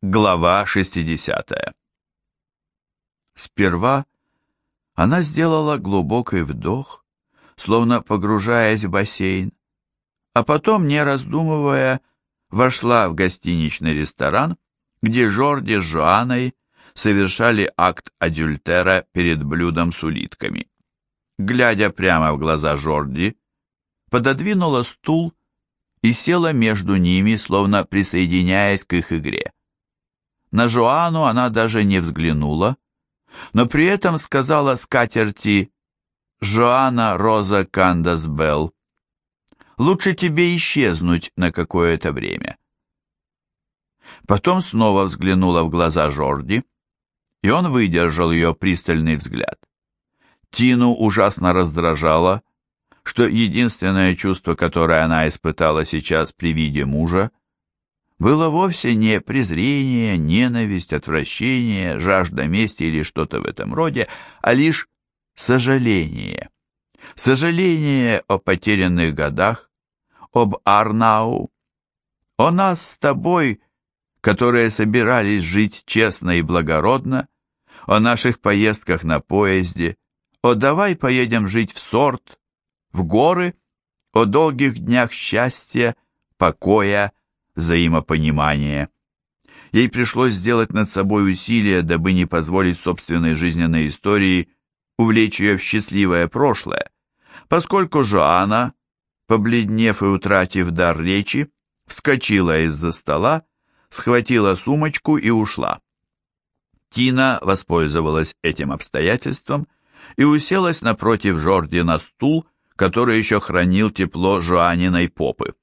Глава 60 Сперва она сделала глубокий вдох, словно погружаясь в бассейн, а потом, не раздумывая, вошла в гостиничный ресторан, где Жорди с Жоаной совершали акт адюльтера перед блюдом с улитками. Глядя прямо в глаза Жорди, пододвинула стул и села между ними, словно присоединяясь к их игре. На Жоану она даже не взглянула, но при этом сказала скатерти «Жоанна Роза Кандас Белл, лучше тебе исчезнуть на какое-то время». Потом снова взглянула в глаза Жорди, и он выдержал ее пристальный взгляд. Тину ужасно раздражало, что единственное чувство, которое она испытала сейчас при виде мужа, было вовсе не презрение, ненависть, отвращение, жажда мести или что-то в этом роде, а лишь сожаление. Сожаление о потерянных годах, об Арнау, о нас с тобой, которые собирались жить честно и благородно, о наших поездках на поезде, о давай поедем жить в сорт, в горы, о долгих днях счастья, покоя, взаимопонимания. Ей пришлось сделать над собой усилие, дабы не позволить собственной жизненной истории увлечь ее в счастливое прошлое, поскольку Жоанна, побледнев и утратив дар речи, вскочила из-за стола, схватила сумочку и ушла. Тина воспользовалась этим обстоятельством и уселась напротив Жорди на стул, который еще хранил тепло Жоаниной попы.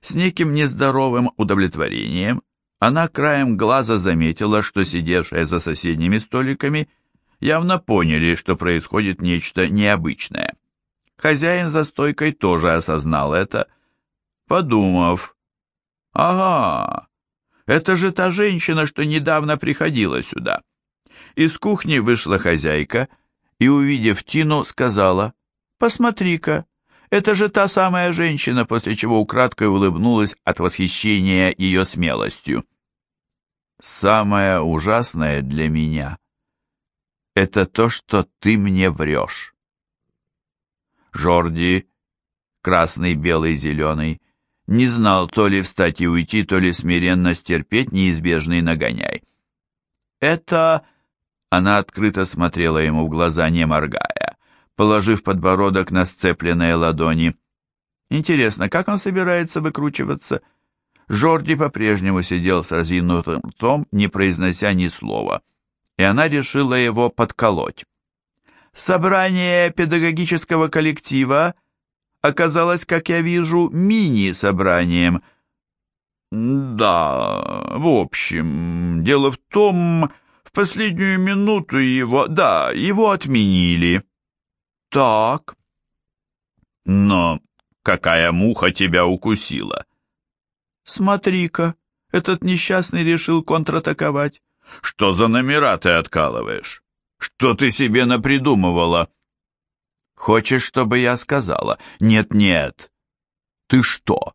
С неким нездоровым удовлетворением она краем глаза заметила, что сидевшие за соседними столиками явно поняли, что происходит нечто необычное. Хозяин за стойкой тоже осознал это, подумав, «Ага, это же та женщина, что недавно приходила сюда». Из кухни вышла хозяйка и, увидев Тину, сказала, «Посмотри-ка, это же та самая женщина, после чего украдкой улыбнулась от восхищения ее смелостью. «Самое ужасное для меня — это то, что ты мне врешь». Жорди, красный, белый, зеленый, не знал то ли встать и уйти, то ли смиренно стерпеть неизбежный нагоняй. «Это...» — она открыто смотрела ему в глаза, не моргая положив подбородок на сцепленные ладони. Интересно, как он собирается выкручиваться? Жорди по-прежнему сидел с разинутым ртом, не произнося ни слова, и она решила его подколоть. Собрание педагогического коллектива оказалось, как я вижу, мини-собранием. Да, в общем, дело в том, в последнюю минуту его... Да, его отменили. «Так». «Но какая муха тебя укусила?» «Смотри-ка, этот несчастный решил контратаковать. Что за номера ты откалываешь? Что ты себе напридумывала?» «Хочешь, чтобы я сказала?» «Нет-нет». «Ты что,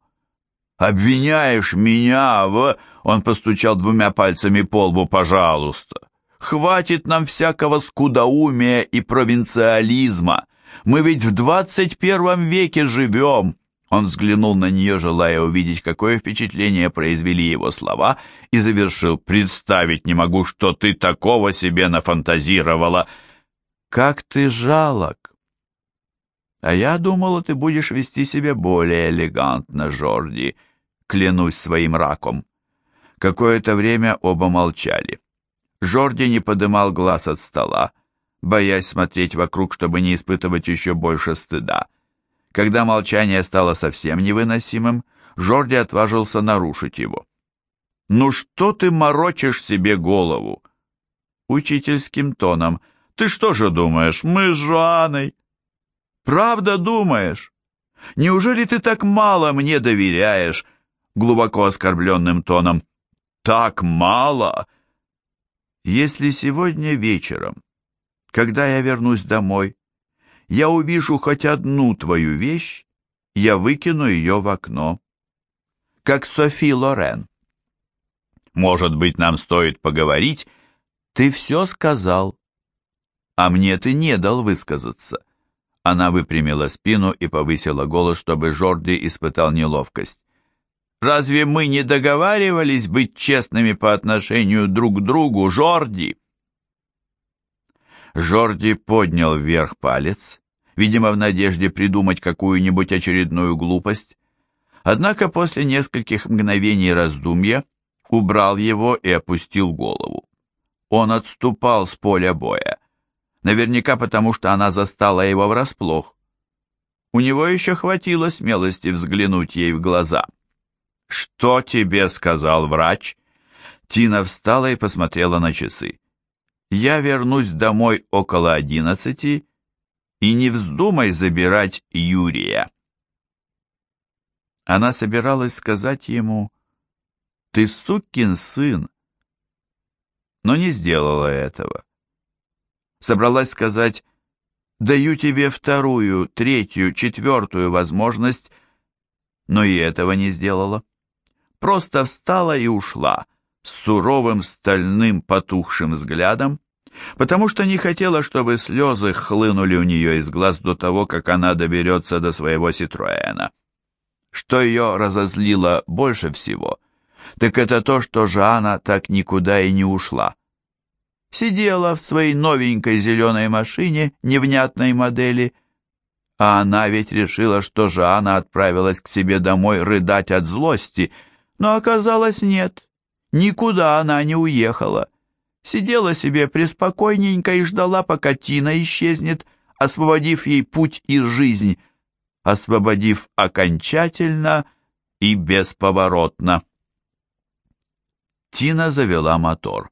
обвиняешь меня в...» Он постучал двумя пальцами по лбу. «Пожалуйста, Хватит нам всякого скудоумия и провинциализма. Мы ведь в двадцать первом веке живем. Он взглянул на нее, желая увидеть, какое впечатление произвели его слова, и завершил. «Представить не могу, что ты такого себе нафантазировала. Как ты жалок!» «А я думала, ты будешь вести себя более элегантно, Жорди, клянусь своим раком». Какое-то время оба молчали. Жорди не подымал глаз от стола, боясь смотреть вокруг, чтобы не испытывать еще больше стыда. Когда молчание стало совсем невыносимым, Жорди отважился нарушить его. «Ну что ты морочишь себе голову?» Учительским тоном. «Ты что же думаешь, мы с Жуаной?» «Правда думаешь? Неужели ты так мало мне доверяешь?» Глубоко оскорбленным тоном. «Так мало!» Если сегодня вечером, когда я вернусь домой, я увижу хоть одну твою вещь, я выкину ее в окно. Как Софи Лорен. Может быть, нам стоит поговорить? Ты все сказал. А мне ты не дал высказаться. Она выпрямила спину и повысила голос, чтобы Жорди испытал неловкость. «Разве мы не договаривались быть честными по отношению друг к другу, Жорди?» Жорди поднял вверх палец, видимо, в надежде придумать какую-нибудь очередную глупость. Однако после нескольких мгновений раздумья убрал его и опустил голову. Он отступал с поля боя, наверняка потому, что она застала его врасплох. У него еще хватило смелости взглянуть ей в глаза. «Что тебе сказал врач?» Тина встала и посмотрела на часы. «Я вернусь домой около одиннадцати, и не вздумай забирать Юрия». Она собиралась сказать ему «Ты сукин сын!» Но не сделала этого. Собралась сказать «Даю тебе вторую, третью, четвертую возможность», но и этого не сделала. Просто встала и ушла с суровым стальным потухшим взглядом, потому что не хотела, чтобы слезы хлынули у нее из глаз до того, как она доберется до своего Ситроэна. Что ее разозлило больше всего, так это то, что Жанна так никуда и не ушла. Сидела в своей новенькой зеленой машине невнятной модели, а она ведь решила, что Жанна отправилась к себе домой рыдать от злости, но оказалось нет, никуда она не уехала. Сидела себе преспокойненько и ждала, пока Тина исчезнет, освободив ей путь и жизнь, освободив окончательно и бесповоротно. Тина завела мотор.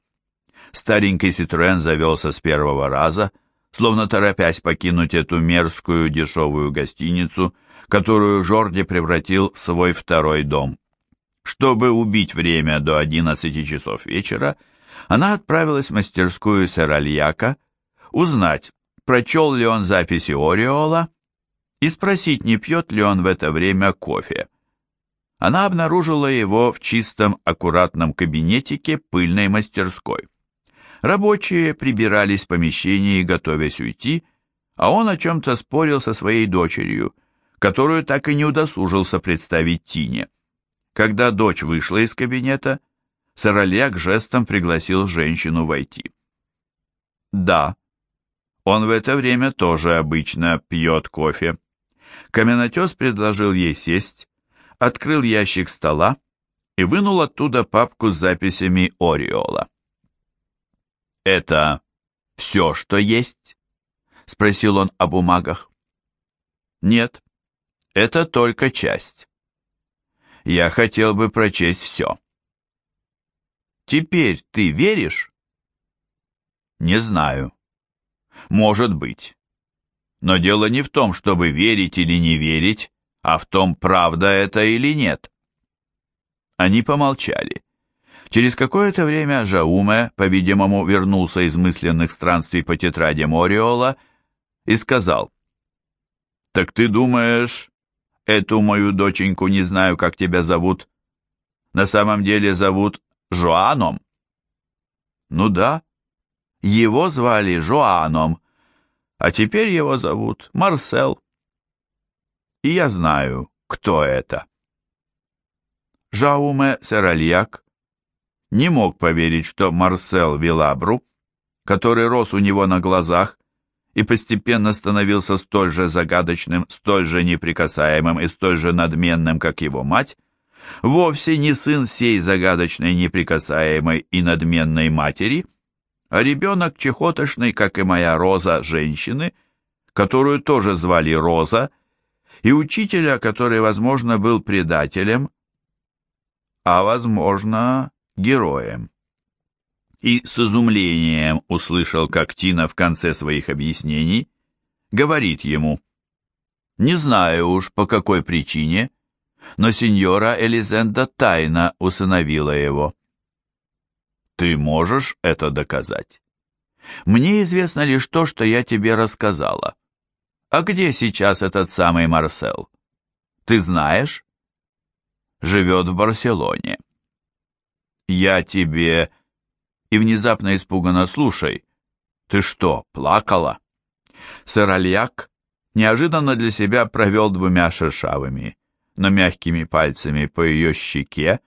Старенький Ситроен завелся с первого раза, словно торопясь покинуть эту мерзкую дешевую гостиницу, которую Жорди превратил в свой второй дом. Чтобы убить время до 11 часов вечера, она отправилась в мастерскую Серальяка узнать, прочел ли он записи Ореола и спросить, не пьет ли он в это время кофе она обнаружила его в чистом, аккуратном кабинетике пыльной мастерской. Рабочие прибирались в помещении, готовясь уйти, а он о чем-то спорил со своей дочерью, которую так и не удосужился представить Тине. Когда дочь вышла из кабинета, Сорольяк жестом пригласил женщину войти. Да, он в это время тоже обычно пьет кофе. Каменотес предложил ей сесть, открыл ящик стола и вынул оттуда папку с записями Ореола. «Это все, что есть?» — спросил он о бумагах. «Нет, это только часть. Я хотел бы прочесть все». «Теперь ты веришь?» «Не знаю. Может быть. Но дело не в том, чтобы верить или не верить, а в том, правда это или нет. Они помолчали. Через какое-то время Жауме, по-видимому, вернулся из мысленных странствий по тетради Мориола и сказал, «Так ты думаешь, эту мою доченьку, не знаю, как тебя зовут, на самом деле зовут Жоаном?» «Ну да, его звали Жоаном, а теперь его зовут Марсел» и я знаю, кто это. Жауме Серальяк не мог поверить, что Марсел Вилабру, который рос у него на глазах и постепенно становился столь же загадочным, столь же неприкасаемым и столь же надменным, как его мать, вовсе не сын сей загадочной, неприкасаемой и надменной матери, а ребенок чехотошной, как и моя Роза, женщины, которую тоже звали Роза, и учителя, который, возможно, был предателем, а, возможно, героем. И с изумлением услышал, как Тина в конце своих объяснений говорит ему, «Не знаю уж, по какой причине, но сеньора Элизенда тайно усыновила его». «Ты можешь это доказать?» «Мне известно лишь то, что я тебе рассказала». А где сейчас этот самый Марсел? Ты знаешь? Живет в Барселоне. «Я тебе...» и внезапно испуганно «Слушай, ты что, плакала?» Сэр Альяк неожиданно для себя провел двумя шершавыми, но мягкими пальцами по ее щеке,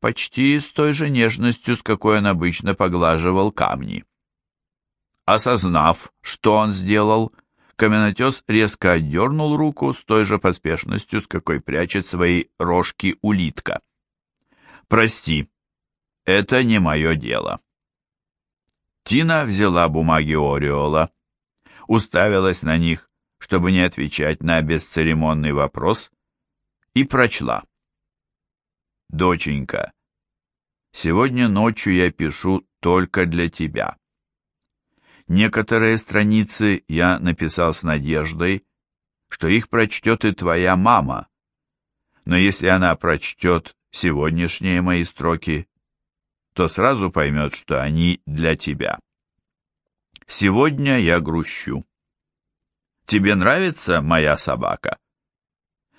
почти с той же нежностью, с какой он обычно поглаживал камни. Осознав, что он сделал, каменотес резко отдернул руку с той же поспешностью, с какой прячет свои рожки улитка. «Прости, это не мое дело». Тина взяла бумаги Ореола, уставилась на них, чтобы не отвечать на бесцеремонный вопрос, и прочла. «Доченька, сегодня ночью я пишу только для тебя. Некоторые страницы я написал с надеждой, что их прочтет и твоя мама, но если она прочтет сегодняшние мои строки, то сразу поймет, что они для тебя. Сегодня я грущу. Тебе нравится моя собака?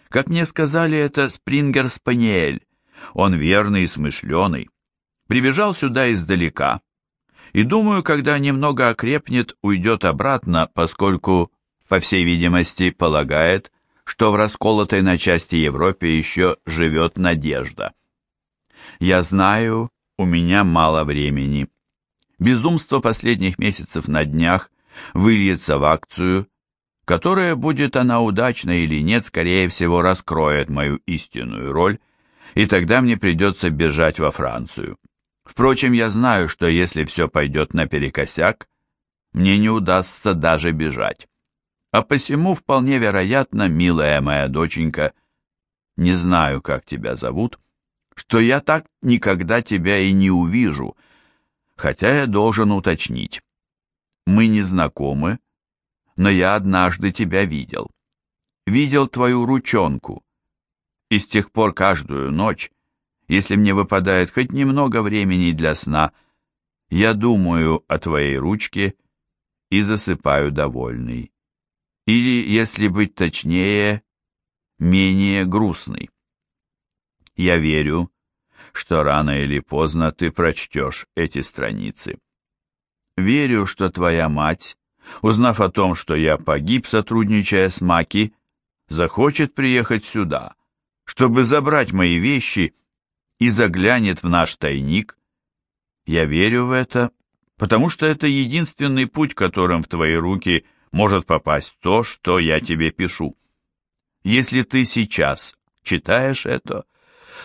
Как мне сказали, это Спрингер-спаниель. Он верный и смышленый. Прибежал сюда издалека, и думаю, когда немного окрепнет, уйдет обратно, поскольку, по всей видимости, полагает, что в расколотой на части Европе еще живет надежда. Я знаю, у меня мало времени. Безумство последних месяцев на днях выльется в акцию, которая, будет она удачна или нет, скорее всего, раскроет мою истинную роль, и тогда мне придется бежать во Францию. Впрочем, я знаю, что если все пойдет наперекосяк, мне не удастся даже бежать. А посему вполне вероятно, милая моя доченька, не знаю, как тебя зовут, что я так никогда тебя и не увижу, хотя я должен уточнить. Мы не знакомы, но я однажды тебя видел. Видел твою ручонку, и с тех пор каждую ночь если мне выпадает хоть немного времени для сна, я думаю о твоей ручке и засыпаю довольный. Или, если быть точнее, менее грустный. Я верю, что рано или поздно ты прочтешь эти страницы. Верю, что твоя мать, узнав о том, что я погиб, сотрудничая с Маки, захочет приехать сюда, чтобы забрать мои вещи и заглянет в наш тайник. Я верю в это, потому что это единственный путь, которым в твои руки может попасть то, что я тебе пишу. Если ты сейчас читаешь это,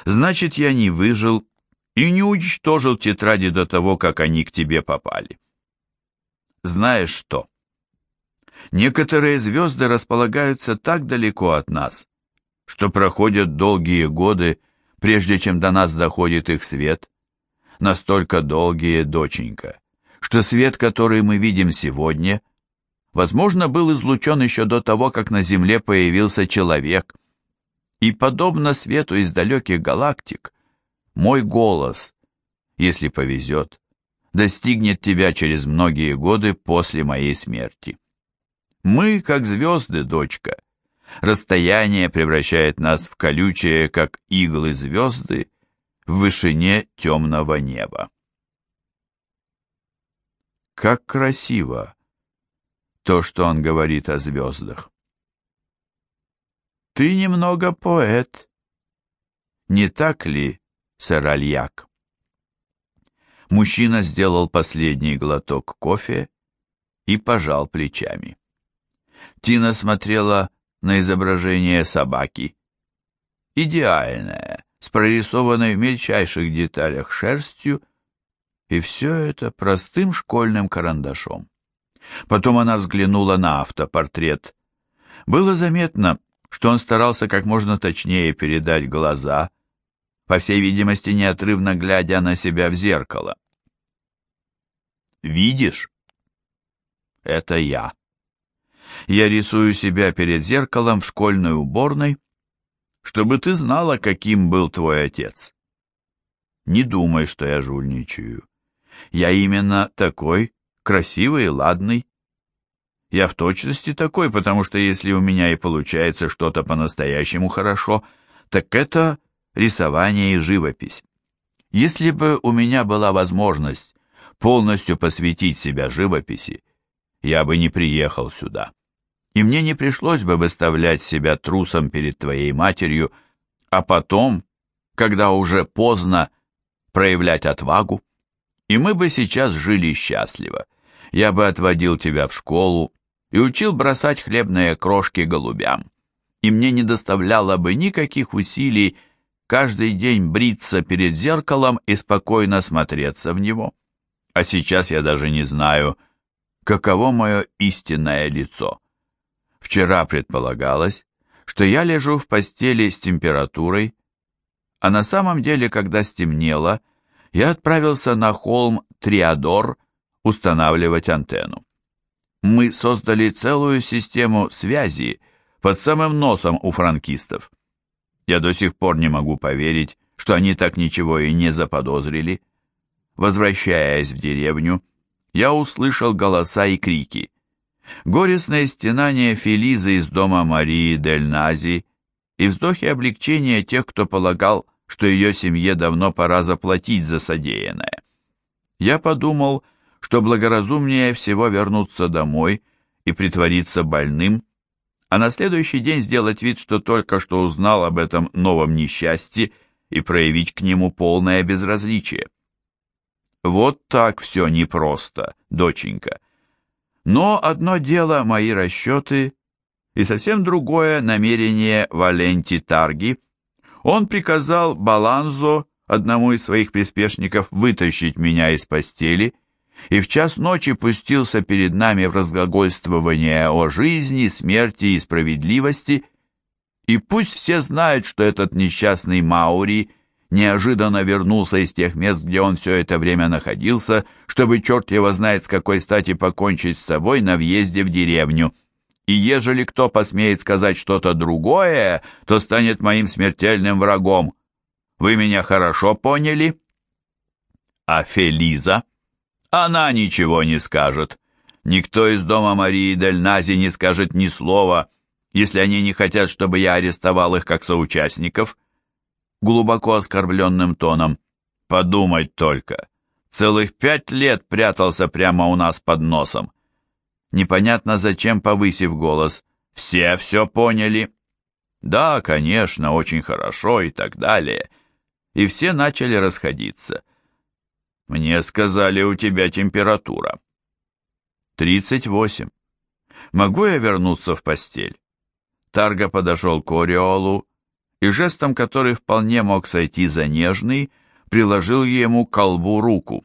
значит, я не выжил и не уничтожил тетради до того, как они к тебе попали. Знаешь что? Некоторые звезды располагаются так далеко от нас, что проходят долгие годы, прежде чем до нас доходит их свет, настолько долгие, доченька, что свет, который мы видим сегодня, возможно, был излучен еще до того, как на Земле появился человек. И, подобно свету из далеких галактик, мой голос, если повезет, достигнет тебя через многие годы после моей смерти. Мы, как звезды, дочка, — Расстояние превращает нас в колючие, как иглы звезды, в вышине темного неба. Как красиво то, что он говорит о звездах. Ты немного поэт, не так ли, сэр Альяк? Мужчина сделал последний глоток кофе и пожал плечами. Тина смотрела на изображение собаки. Идеальная, с прорисованной в мельчайших деталях шерстью, и все это простым школьным карандашом. Потом она взглянула на автопортрет. Было заметно, что он старался как можно точнее передать глаза, по всей видимости, неотрывно глядя на себя в зеркало. «Видишь? Это я». Я рисую себя перед зеркалом в школьной уборной, чтобы ты знала, каким был твой отец. Не думай, что я жульничаю. Я именно такой, красивый и ладный. Я в точности такой, потому что если у меня и получается что-то по-настоящему хорошо, так это рисование и живопись. Если бы у меня была возможность полностью посвятить себя живописи, я бы не приехал сюда. И мне не пришлось бы выставлять себя трусом перед твоей матерью, а потом, когда уже поздно, проявлять отвагу. И мы бы сейчас жили счастливо. Я бы отводил тебя в школу и учил бросать хлебные крошки голубям. И мне не доставляло бы никаких усилий каждый день бриться перед зеркалом и спокойно смотреться в него. А сейчас я даже не знаю, каково мое истинное лицо. Вчера предполагалось, что я лежу в постели с температурой, а на самом деле, когда стемнело, я отправился на холм Триадор устанавливать антенну. Мы создали целую систему связи под самым носом у франкистов. Я до сих пор не могу поверить, что они так ничего и не заподозрили. Возвращаясь в деревню, я услышал голоса и крики. Горестное стенание Фелизы из дома Марии Дель Нази и вздохи облегчения тех, кто полагал, что ее семье давно пора заплатить за содеянное. Я подумал, что благоразумнее всего вернуться домой и притвориться больным, а на следующий день сделать вид, что только что узнал об этом новом несчастье и проявить к нему полное безразличие. Вот так все непросто, доченька. Но одно дело мои расчеты и совсем другое намерение Валенти Тарги. Он приказал Баланзо, одному из своих приспешников, вытащить меня из постели и в час ночи пустился перед нами в разглагольствование о жизни, смерти и справедливости, и пусть все знают, что этот несчастный Маури неожиданно вернулся из тех мест, где он все это время находился, чтобы черт его знает с какой стати покончить с собой на въезде в деревню. И ежели кто посмеет сказать что-то другое, то станет моим смертельным врагом. Вы меня хорошо поняли? А Фелиза? Она ничего не скажет. Никто из дома Марии Дель Нази не скажет ни слова, если они не хотят, чтобы я арестовал их как соучастников. Глубоко оскорбленным тоном. Подумать только. Целых пять лет прятался прямо у нас под носом. Непонятно зачем, повысив голос. Все все поняли. Да, конечно, очень хорошо и так далее. И все начали расходиться. Мне сказали, у тебя температура. Тридцать восемь. Могу я вернуться в постель? Тарга подошел к Ореолу и жестом, который вполне мог сойти за нежный, приложил ему колбу руку.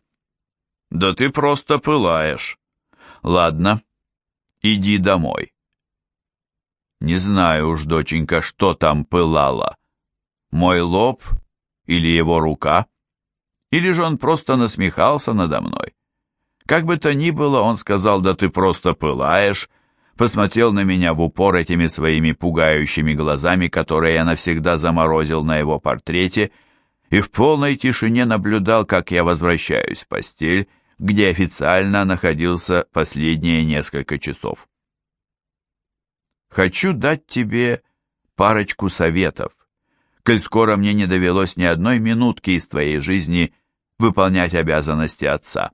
«Да ты просто пылаешь!» «Ладно, иди домой». Не знаю уж, доченька, что там пылало. Мой лоб или его рука? Или же он просто насмехался надо мной? Как бы то ни было, он сказал, да ты просто пылаешь, посмотрел на меня в упор этими своими пугающими глазами, которые я навсегда заморозил на его портрете, и в полной тишине наблюдал, как я возвращаюсь в постель, где официально находился последние несколько часов. Хочу дать тебе парочку советов, коль скоро мне не довелось ни одной минутки из твоей жизни выполнять обязанности отца.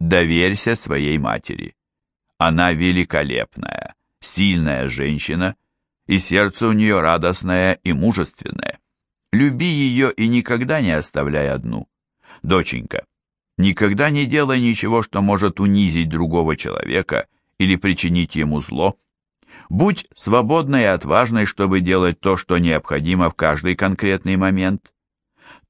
Доверься своей матери. Она великолепная, сильная женщина, и сердце у нее радостное и мужественное. Люби ее и никогда не оставляй одну. Доченька, никогда не делай ничего, что может унизить другого человека или причинить ему зло, Будь свободной и отважной, чтобы делать то, что необходимо в каждый конкретный момент.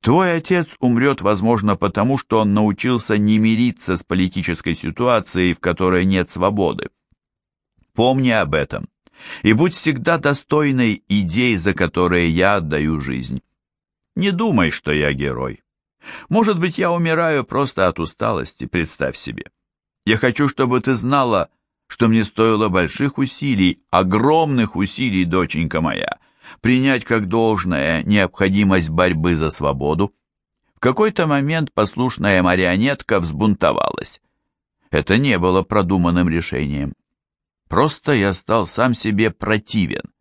Твой отец умрет, возможно, потому что он научился не мириться с политической ситуацией, в которой нет свободы. Помни об этом и будь всегда достойной идей, за которые я отдаю жизнь. Не думай, что я герой. Может быть, я умираю просто от усталости, представь себе. Я хочу, чтобы ты знала, что мне стоило больших усилий, огромных усилий, доченька моя, принять как должное необходимость борьбы за свободу. В какой-то момент послушная марионетка взбунтовалась. Это не было продуманным решением. Просто я стал сам себе противен.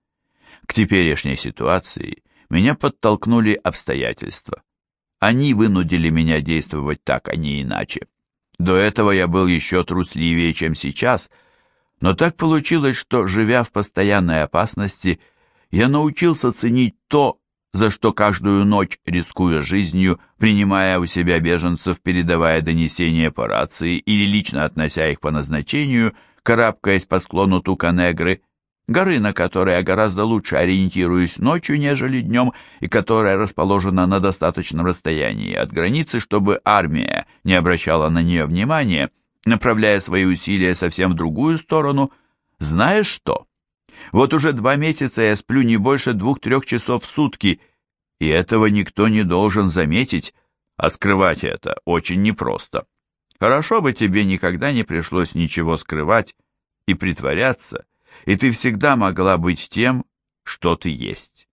К теперешней ситуации меня подтолкнули обстоятельства. Они вынудили меня действовать так, а не иначе. До этого я был еще трусливее, чем сейчас, но так получилось, что, живя в постоянной опасности, я научился ценить то, за что каждую ночь, рискуя жизнью, принимая у себя беженцев, передавая донесения по рации или лично относя их по назначению, карабкаясь по склону Туканегры, горы, на которой я гораздо лучше ориентируюсь ночью, нежели днем, и которая расположена на достаточном расстоянии от границы, чтобы армия не обращала на нее внимания, направляя свои усилия совсем в другую сторону, знаешь что? Вот уже два месяца я сплю не больше двух-трех часов в сутки, и этого никто не должен заметить, а скрывать это очень непросто. Хорошо бы тебе никогда не пришлось ничего скрывать и притворяться, и ты всегда могла быть тем, что ты есть.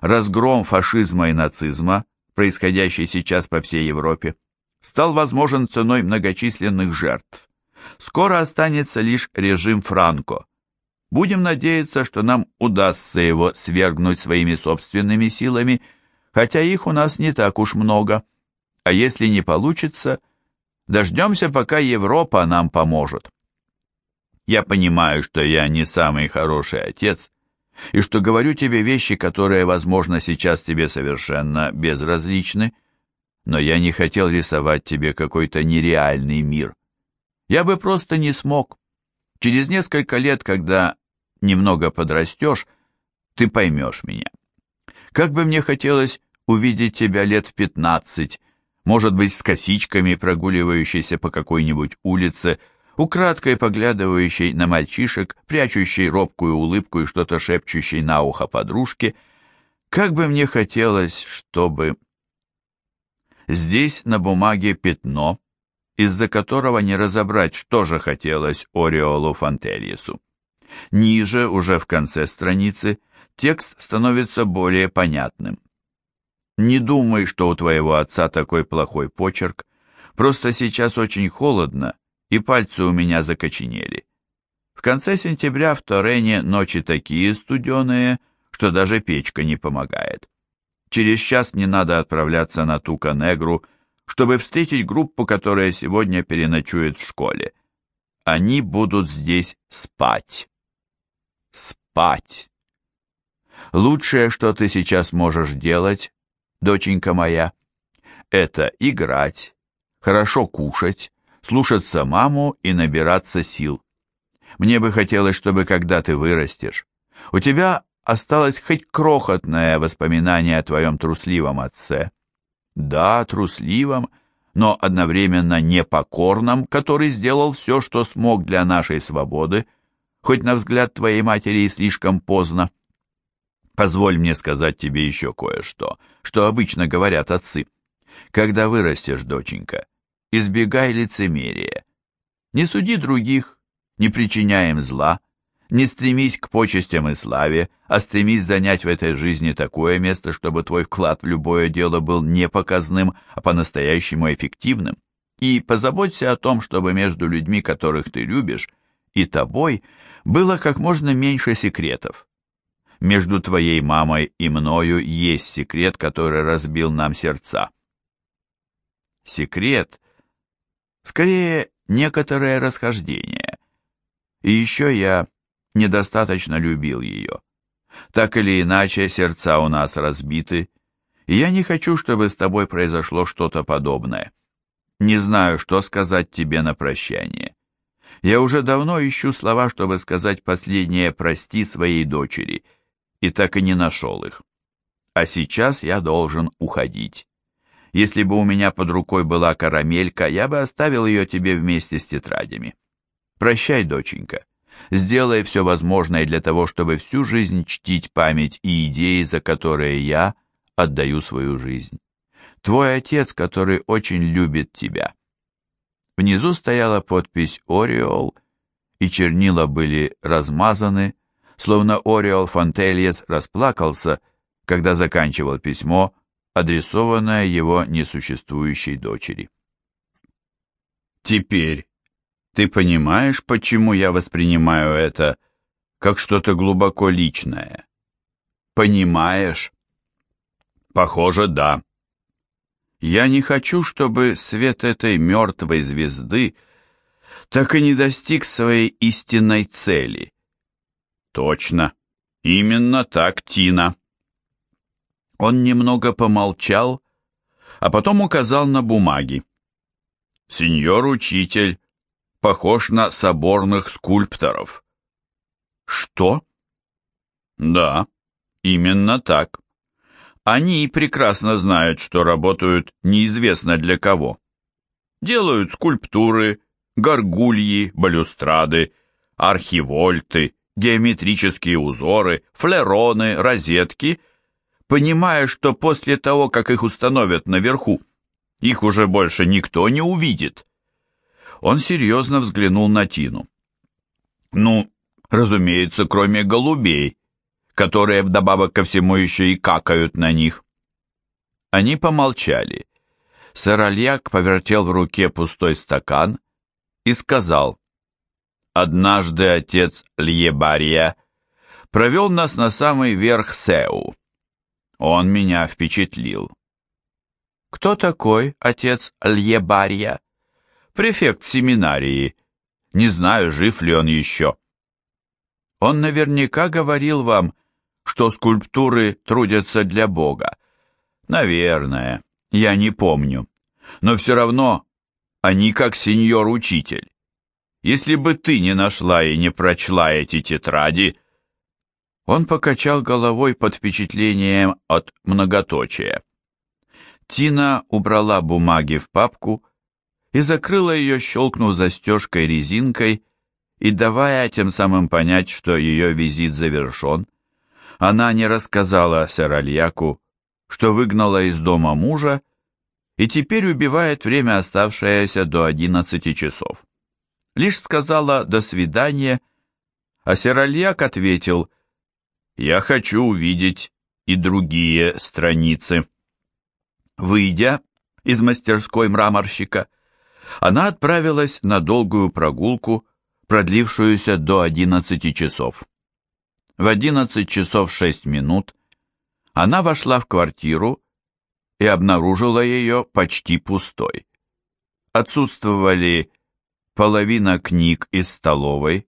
Разгром фашизма и нацизма, происходящий сейчас по всей Европе, стал возможен ценой многочисленных жертв. Скоро останется лишь режим Франко, Будем надеяться, что нам удастся его свергнуть своими собственными силами, хотя их у нас не так уж много. А если не получится, дождемся, пока Европа нам поможет. Я понимаю, что я не самый хороший отец, и что говорю тебе вещи, которые, возможно, сейчас тебе совершенно безразличны, но я не хотел рисовать тебе какой-то нереальный мир. Я бы просто не смог. Через несколько лет, когда немного подрастешь, ты поймешь меня. Как бы мне хотелось увидеть тебя лет в пятнадцать, может быть, с косичками, прогуливающейся по какой-нибудь улице, украдкой поглядывающей на мальчишек, прячущей робкую улыбку и что-то шепчущей на ухо подружке. Как бы мне хотелось, чтобы... Здесь на бумаге пятно, из-за которого не разобрать, что же хотелось Ореолу Фантельесу. Ниже, уже в конце страницы, текст становится более понятным. Не думай, что у твоего отца такой плохой почерк, просто сейчас очень холодно, и пальцы у меня закоченели. В конце сентября в Торене ночи такие студеные, что даже печка не помогает. Через час мне надо отправляться на Тука-Негру, чтобы встретить группу, которая сегодня переночует в школе. Они будут здесь спать спать. Лучшее, что ты сейчас можешь делать, доченька моя, это играть, хорошо кушать, слушаться маму и набираться сил. Мне бы хотелось, чтобы когда ты вырастешь, у тебя осталось хоть крохотное воспоминание о твоем трусливом отце. Да, трусливом, но одновременно непокорном, который сделал все, что смог для нашей свободы, хоть на взгляд твоей матери и слишком поздно. Позволь мне сказать тебе еще кое-что, что обычно говорят отцы. Когда вырастешь, доченька, избегай лицемерия. Не суди других, не причиняй им зла, не стремись к почестям и славе, а стремись занять в этой жизни такое место, чтобы твой вклад в любое дело был не показным, а по-настоящему эффективным. И позаботься о том, чтобы между людьми, которых ты любишь, и тобой было как можно меньше секретов. Между твоей мамой и мною есть секрет, который разбил нам сердца. Секрет, скорее, некоторое расхождение. И еще я недостаточно любил ее. Так или иначе, сердца у нас разбиты, и я не хочу, чтобы с тобой произошло что-то подобное. Не знаю, что сказать тебе на прощание. Я уже давно ищу слова, чтобы сказать последнее «прости» своей дочери, и так и не нашел их. А сейчас я должен уходить. Если бы у меня под рукой была карамелька, я бы оставил ее тебе вместе с тетрадями. Прощай, доченька. Сделай все возможное для того, чтобы всю жизнь чтить память и идеи, за которые я отдаю свою жизнь. Твой отец, который очень любит тебя. Внизу стояла подпись «Ориол», и чернила были размазаны, словно Ориол Фонтельес расплакался, когда заканчивал письмо, адресованное его несуществующей дочери. «Теперь ты понимаешь, почему я воспринимаю это как что-то глубоко личное? Понимаешь?» «Похоже, да. Я не хочу, чтобы свет этой мертвой звезды так и не достиг своей истинной цели. Точно, именно так, Тина. Он немного помолчал, а потом указал на бумаги. Сеньор-учитель похож на соборных скульпторов. Что? Да, именно так. Они прекрасно знают, что работают неизвестно для кого. Делают скульптуры, горгульи, балюстрады, архивольты, геометрические узоры, флероны, розетки, понимая, что после того, как их установят наверху, их уже больше никто не увидит. Он серьезно взглянул на Тину. Ну, разумеется, кроме голубей, которые вдобавок ко всему еще и какают на них. Они помолчали. Сэр Альяк повертел в руке пустой стакан и сказал, «Однажды отец Льебария провел нас на самый верх Сеу. Он меня впечатлил». «Кто такой отец Льебария?» «Префект семинарии. Не знаю, жив ли он еще». «Он наверняка говорил вам, что скульптуры трудятся для Бога. Наверное, я не помню. Но все равно они как сеньор-учитель. Если бы ты не нашла и не прочла эти тетради... Он покачал головой под впечатлением от многоточия. Тина убрала бумаги в папку и закрыла ее, щелкнув застежкой резинкой и давая тем самым понять, что ее визит завершен. Она не рассказала Серальяку, что выгнала из дома мужа и теперь убивает время, оставшееся до одиннадцати часов. Лишь сказала «до свидания», а Серальяк ответил «Я хочу увидеть и другие страницы». Выйдя из мастерской мраморщика, она отправилась на долгую прогулку, продлившуюся до одиннадцати часов. В 11 часов 6 минут она вошла в квартиру и обнаружила ее почти пустой. Отсутствовали половина книг из столовой,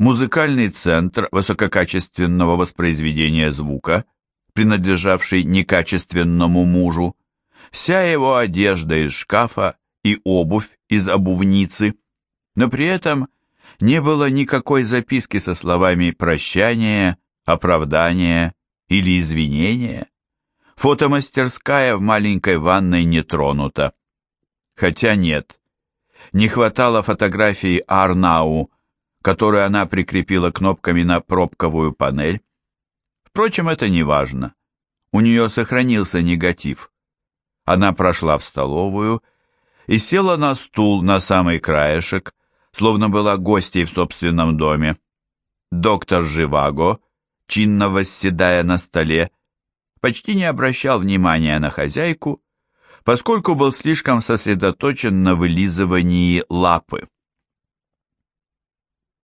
музыкальный центр высококачественного воспроизведения звука, принадлежавший некачественному мужу, вся его одежда из шкафа и обувь из обувницы, но при этом не было никакой записки со словами прощания, оправдания или извинения. Фотомастерская в маленькой ванной не тронута. Хотя нет, не хватало фотографии Арнау, которую она прикрепила кнопками на пробковую панель. Впрочем, это не важно. У нее сохранился негатив. Она прошла в столовую и села на стул на самый краешек, словно была гостьей в собственном доме. Доктор Живаго, чинно восседая на столе, почти не обращал внимания на хозяйку, поскольку был слишком сосредоточен на вылизывании лапы.